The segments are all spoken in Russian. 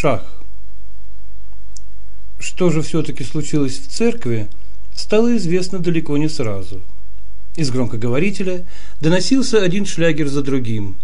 Шах. Что же все-таки случилось в церкви, стало известно далеко не сразу. Из громкоговорителя доносился один шлягер за другим.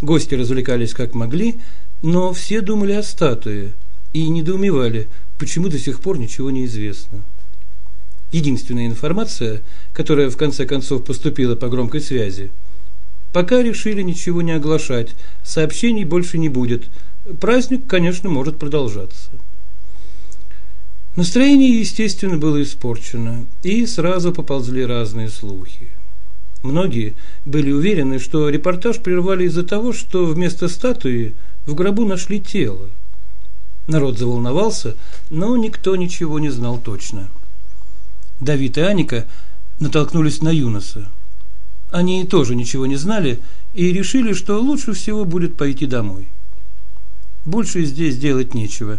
Гости развлекались как могли, но все думали о статуе и недоумевали, почему до сих пор ничего не известно. Единственная информация, которая в конце концов поступила по громкой связи. Пока решили ничего не оглашать, сообщений больше не будет. Праздник, конечно, может продолжаться. Настроение, естественно, было испорчено, и сразу поползли разные слухи. Многие были уверены, что репортаж прервали из-за того, что вместо статуи в гробу нашли тело. Народ заволновался, но никто ничего не знал точно. Давид и Аника натолкнулись на Юноса. Они тоже ничего не знали и решили, что лучше всего будет пойти домой. Больше здесь делать нечего.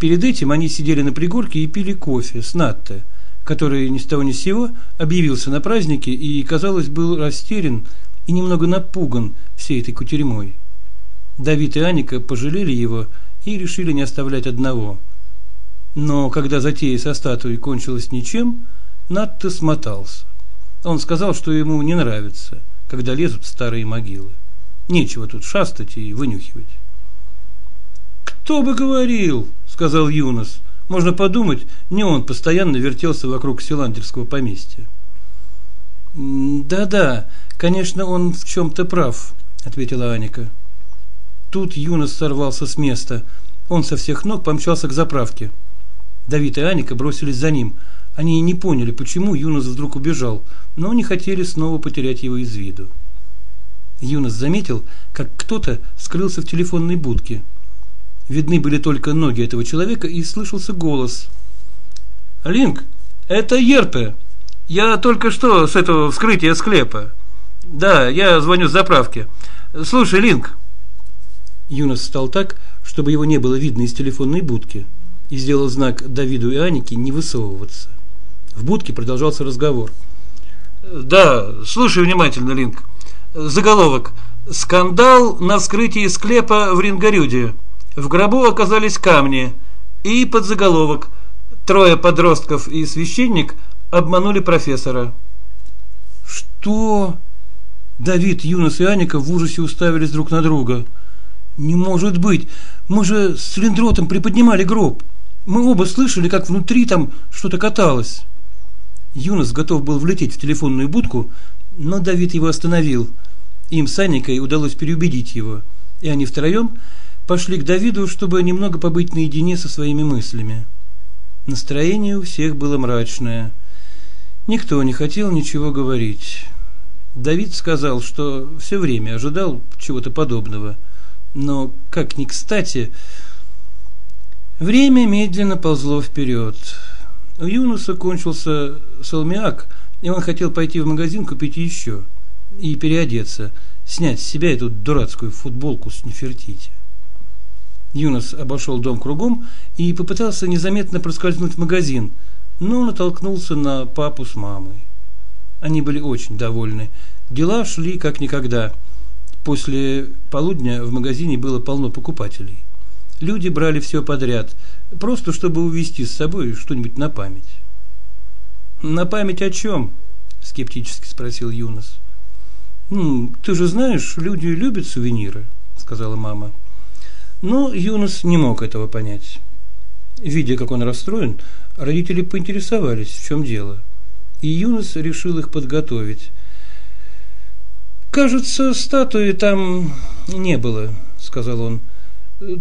Перед этим они сидели на пригорке и пили кофе с Натте, который ни с того ни с сего объявился на празднике и, казалось, был растерян и немного напуган всей этой кутерьмой. Давид и Аника пожалели его и решили не оставлять одного. Но когда затея со статуей кончилась ничем, Натта смотался. Он сказал, что ему не нравится, когда лезут старые могилы. Нечего тут шастать и вынюхивать. «Кто бы говорил!» – сказал Юнос. Можно подумать, не он постоянно вертелся вокруг Силандерского поместья. «Да-да, конечно, он в чем-то прав», – ответила Аника. Тут Юнос сорвался с места. Он со всех ног помчался к заправке. Давид и Аника бросились за ним. Они не поняли, почему Юнос вдруг убежал, но не хотели снова потерять его из виду. Юнос заметил, как кто-то скрылся в телефонной будке. Видны были только ноги этого человека и слышался голос. «Линк, это Ерпе. Я только что с этого вскрытия склепа. Да, я звоню с заправки. Слушай, Линк». Юнос встал так, чтобы его не было видно из телефонной будки, и сделал знак Давиду и Анике не высовываться. В будке продолжался разговор. «Да, слушай внимательно, Линк. Заголовок. Скандал на вскрытии склепа в Рингарюде. В гробу оказались камни. И под заголовок. Трое подростков и священник обманули профессора». «Что?» Давид, Юнос и Аника в ужасе уставились друг на друга – «Не может быть! Мы же с цилиндротом приподнимали гроб. Мы оба слышали, как внутри там что-то каталось». Юнос готов был влететь в телефонную будку, но Давид его остановил. Им с Анникой удалось переубедить его, и они втроем пошли к Давиду, чтобы немного побыть наедине со своими мыслями. Настроение у всех было мрачное. Никто не хотел ничего говорить. Давид сказал, что все время ожидал чего-то подобного – но, как ни кстати, время медленно ползло вперед. У Юнуса кончился салмиак, и он хотел пойти в магазин купить еще и переодеться, снять с себя эту дурацкую футболку с Нефертити. Юнос обошел дом кругом и попытался незаметно проскользнуть в магазин, но натолкнулся на папу с мамой. Они были очень довольны. Дела шли как никогда – После полудня в магазине было полно покупателей. Люди брали все подряд, просто чтобы увезти с собой что-нибудь на память. «На память о чем?» – скептически спросил Юнос. «Ну, ты же знаешь, люди любят сувениры», – сказала мама. Но Юнос не мог этого понять. Видя, как он расстроен, родители поинтересовались, в чем дело. И Юнос решил их подготовить. Кажется, статуи там не было, сказал он.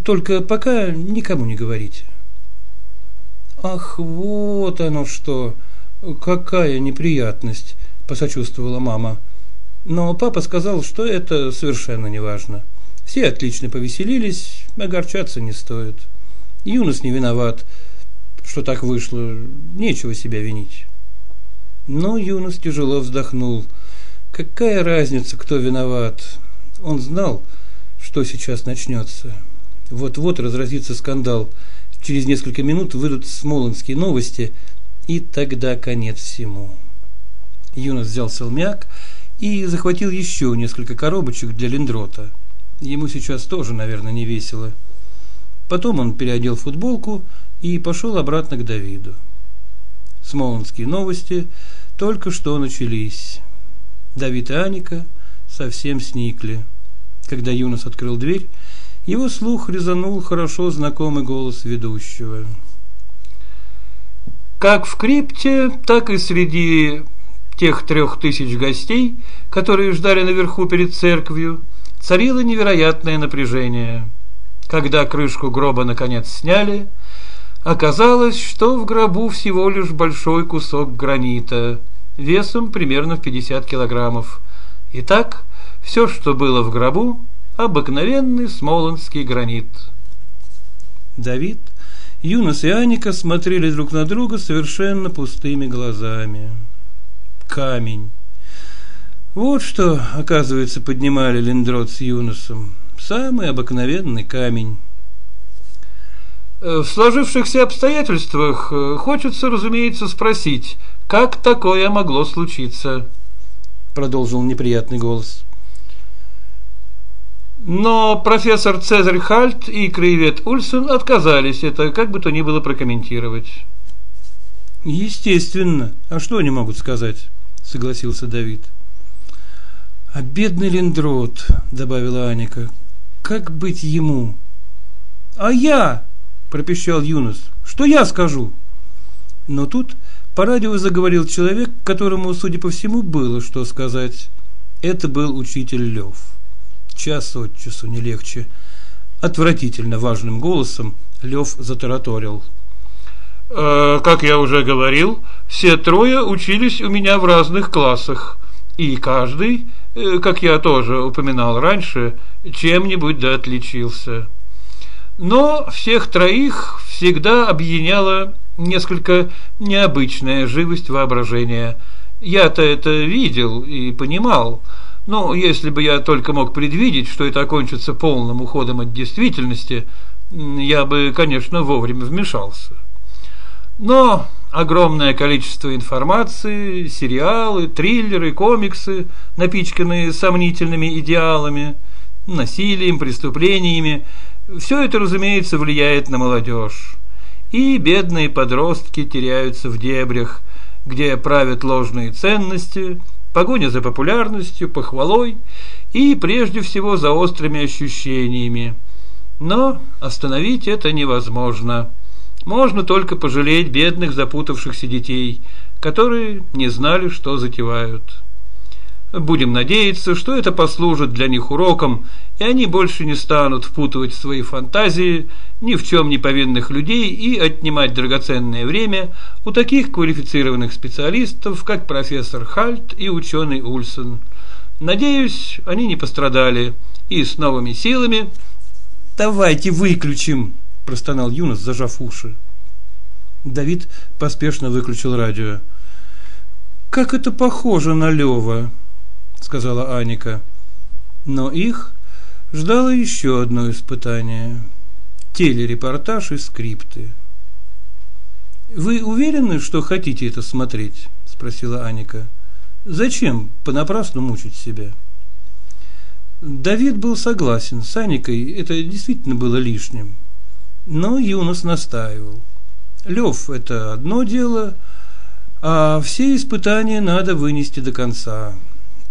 Только пока никому не говорите. Ах, вот оно что. Какая неприятность, посочувствовала мама. Но папа сказал, что это совершенно не важно. Все отлично повеселились, огорчаться не стоит. Юнос не виноват, что так вышло, нечего себя винить. Но Юнос тяжело вздохнул – Какая разница, кто виноват? Он знал, что сейчас начнется. Вот-вот разразится скандал. Через несколько минут выйдут смолонские новости, и тогда конец всему. Юнос взял салмяк и захватил еще несколько коробочек для лендрота. Ему сейчас тоже, наверное, не весело. Потом он переодел футболку и пошел обратно к Давиду. Смолонские новости только что начались. Давид и Аника совсем сникли. Когда Юнос открыл дверь, его слух резанул хорошо знакомый голос ведущего. Как в крипте, так и среди тех трех тысяч гостей, которые ждали наверху перед церковью, царило невероятное напряжение. Когда крышку гроба наконец сняли, оказалось, что в гробу всего лишь большой кусок гранита, весом примерно в 50 килограммов. Итак, все, что было в гробу, обыкновенный смолонский гранит. Давид, Юнос и Аника смотрели друг на друга совершенно пустыми глазами. Камень. Вот что, оказывается, поднимали Линдрот с Юносом. Самый обыкновенный камень. Э, в сложившихся обстоятельствах э, хочется, разумеется, спросить, как такое могло случиться, продолжил неприятный голос. Но профессор Цезарь Хальт и краевед Ульсен отказались это как бы то ни было прокомментировать. Естественно. А что они могут сказать? Согласился Давид. А бедный Линдрот, добавила Аника. Как быть ему? А я, пропищал Юнус. Что я скажу? Но тут по радио заговорил человек, которому, судя по всему, было что сказать. Это был учитель Лев час от часу не легче. Отвратительно важным голосом Лев затараторил. «Э, «Как я уже говорил, все трое учились у меня в разных классах, и каждый, как я тоже упоминал раньше, чем-нибудь да отличился. Но всех троих всегда объединяла несколько необычная живость воображения. Я-то это видел и понимал, ну, если бы я только мог предвидеть, что это окончится полным уходом от действительности, я бы, конечно, вовремя вмешался. Но огромное количество информации, сериалы, триллеры, комиксы, напичканные сомнительными идеалами, насилием, преступлениями, все это, разумеется, влияет на молодежь. И бедные подростки теряются в дебрях, где правят ложные ценности – погоня за популярностью, похвалой и, прежде всего, за острыми ощущениями. Но остановить это невозможно. Можно только пожалеть бедных запутавшихся детей, которые не знали, что затевают. Будем надеяться, что это послужит для них уроком, и они больше не станут впутывать свои фантазии ни в чем не повинных людей и отнимать драгоценное время у таких квалифицированных специалистов, как профессор Хальт и ученый Ульсон. Надеюсь, они не пострадали и с новыми силами... «Давайте выключим!» – простонал Юнос, зажав уши. Давид поспешно выключил радио. «Как это похоже на Лева!» – сказала Аника. Но их ждало еще одно испытание – телерепортаж и скрипты. «Вы уверены, что хотите это смотреть?» – спросила Аника. «Зачем понапрасну мучить себя?» Давид был согласен с Аникой, это действительно было лишним. Но Юнос настаивал. Лев – это одно дело, а все испытания надо вынести до конца.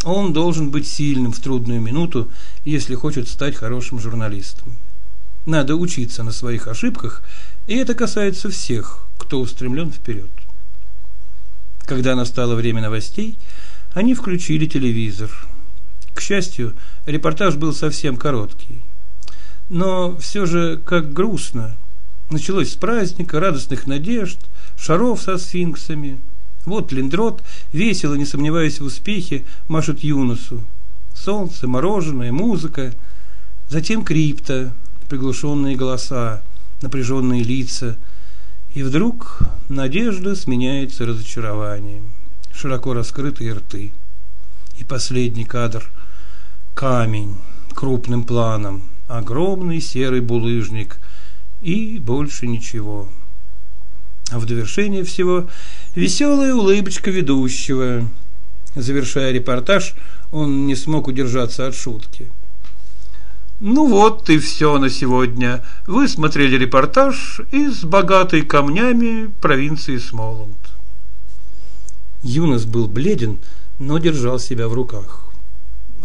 Он должен быть сильным в трудную минуту, если хочет стать хорошим журналистом. Надо учиться на своих ошибках, и это касается всех, кто устремлен вперед. Когда настало время новостей, они включили телевизор. К счастью, репортаж был совсем короткий. Но все же как грустно. Началось с праздника, радостных надежд, шаров со сфинксами. Вот Линдрот, весело, не сомневаясь в успехе, машет Юнусу. Солнце, мороженое, музыка. Затем крипта, приглушенные голоса, напряженные лица. И вдруг надежда сменяется разочарованием, широко раскрытые рты. И последний кадр – камень, крупным планом, огромный серый булыжник и больше ничего. А в довершение всего веселая улыбочка ведущего. Завершая репортаж, он не смог удержаться от шутки – Ну вот и все на сегодня. Вы смотрели репортаж из богатой камнями провинции Смоланд. Юнос был бледен, но держал себя в руках.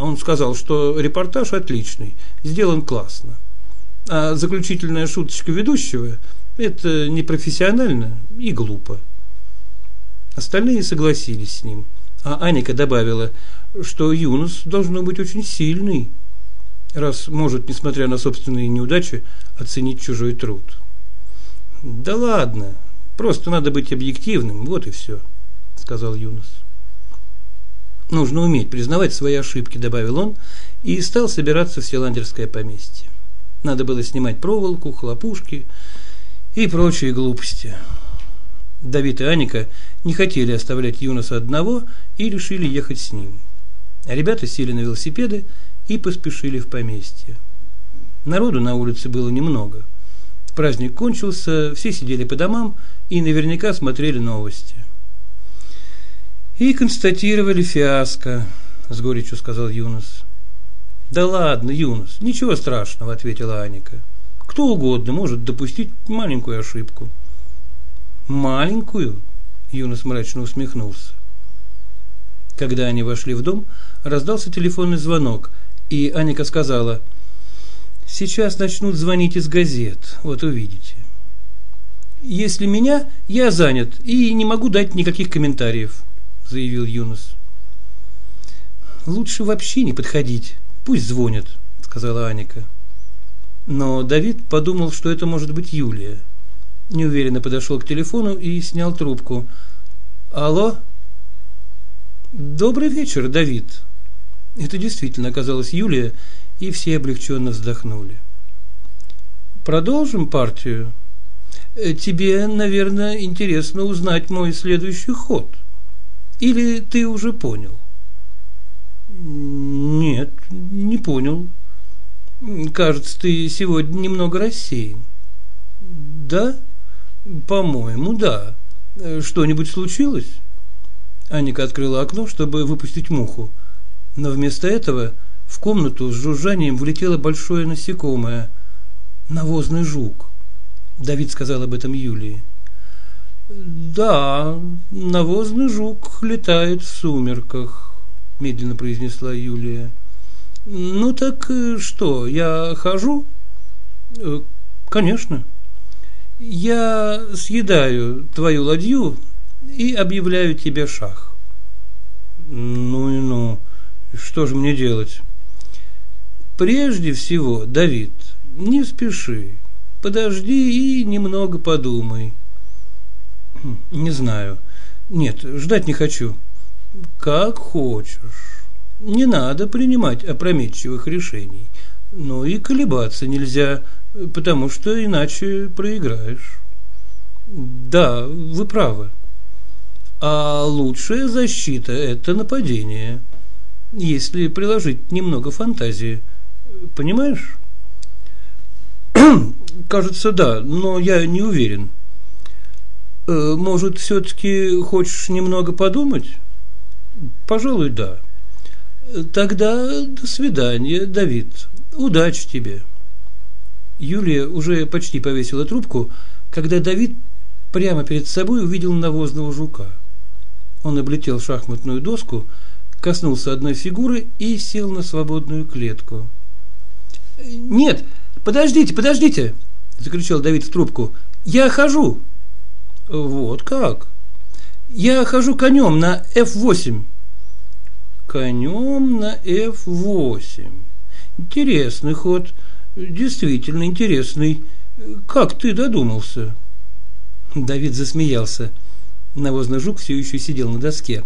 Он сказал, что репортаж отличный, сделан классно. А заключительная шуточка ведущего – это непрофессионально и глупо. Остальные согласились с ним, а Аника добавила, что Юнос должно быть очень сильный, раз может, несмотря на собственные неудачи, оценить чужой труд. Да ладно, просто надо быть объективным, вот и все, сказал Юнос. Нужно уметь признавать свои ошибки, добавил он, и стал собираться в селандерское поместье. Надо было снимать проволоку, хлопушки и прочие глупости. Давид и Аника не хотели оставлять Юноса одного и решили ехать с ним. Ребята сели на велосипеды и поспешили в поместье. Народу на улице было немного. Праздник кончился, все сидели по домам и наверняка смотрели новости. И констатировали фиаско, с горечью сказал Юнос. Да ладно, Юнос, ничего страшного, ответила Аника. Кто угодно может допустить маленькую ошибку. Маленькую? Юнос мрачно усмехнулся. Когда они вошли в дом, раздался телефонный звонок, и Аника сказала, «Сейчас начнут звонить из газет, вот увидите». «Если меня, я занят и не могу дать никаких комментариев», заявил Юнос. «Лучше вообще не подходить, пусть звонят», сказала Аника. Но Давид подумал, что это может быть Юлия. Неуверенно подошел к телефону и снял трубку. «Алло?» «Добрый вечер, Давид». Это действительно оказалась Юлия, и все облегченно вздохнули. «Продолжим партию?» «Э, «Тебе, наверное, интересно узнать мой следующий ход. Или ты уже понял?» «Нет, не понял. Кажется, ты сегодня немного рассеян». «Да? По-моему, да. Что-нибудь случилось?» Аника открыла окно, чтобы выпустить муху. Но вместо этого в комнату с жужжанием влетело большое насекомое – навозный жук. Давид сказал об этом Юлии. «Да, навозный жук летает в сумерках», – медленно произнесла Юлия. «Ну так э, что, я хожу?» «Э, «Конечно. Я съедаю твою ладью и объявляю тебе шах. Ну и ну, что же мне делать? Прежде всего, Давид, не спеши, подожди и немного подумай. Не знаю. Нет, ждать не хочу. Как хочешь. Не надо принимать опрометчивых решений. Но и колебаться нельзя, потому что иначе проиграешь. Да, вы правы. А лучшая защита – это нападение, если приложить немного фантазии. Понимаешь? Кажется, да, но я не уверен. Э, может, все-таки хочешь немного подумать? Пожалуй, да. Тогда до свидания, Давид. Удачи тебе. Юлия уже почти повесила трубку, когда Давид прямо перед собой увидел навозного жука – он облетел шахматную доску, коснулся одной фигуры и сел на свободную клетку. «Нет, подождите, подождите!» – закричал Давид в трубку. «Я хожу!» «Вот как?» «Я хожу конем на F8». «Конем на F8. Интересный ход, действительно интересный. Как ты додумался?» Давид засмеялся. Навозный жук все еще сидел на доске.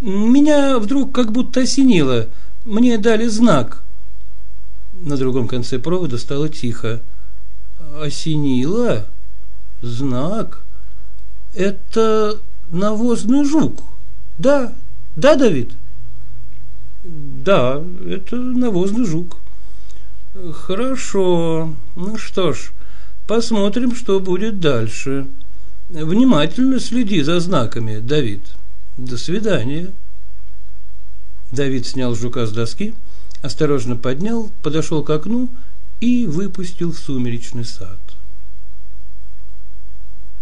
Меня вдруг как будто осенило. Мне дали знак. На другом конце провода стало тихо. Осенило? Знак? Это навозный жук. Да, да, Давид? Да, это навозный жук. Хорошо. Ну что ж, посмотрим, что будет дальше. Внимательно следи за знаками, Давид. До свидания. Давид снял жука с доски, осторожно поднял, подошел к окну и выпустил в сумеречный сад.